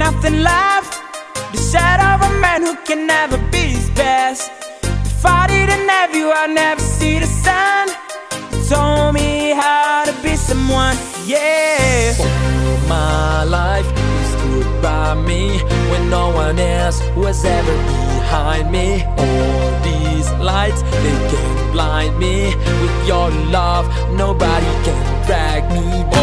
nothing left. The shadow of a man who can never be his best. If I didn't have you, I'd never see the sun. You told me how to be someone, yeah. All my life, you stood by me when no one else was ever behind me. All these lights, they can't blind me. With your love, nobody can drag me down.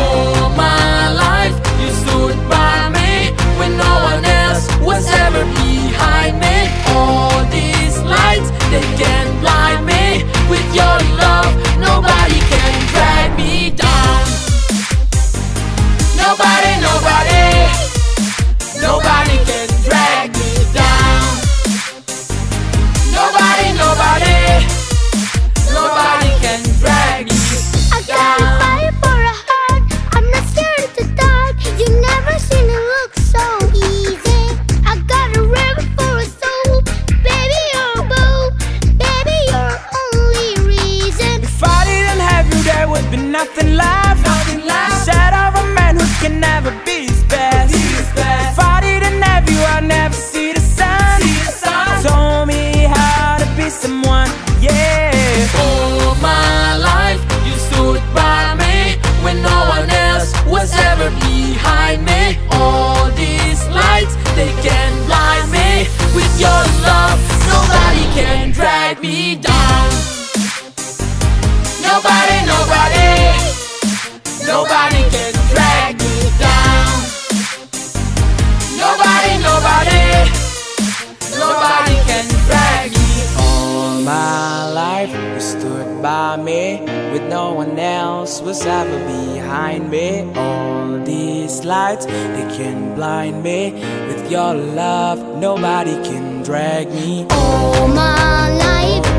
My life, you stood by me with no one else was ever behind me. All these lights, they can blind me. With your love, nobody can drag me. All my life,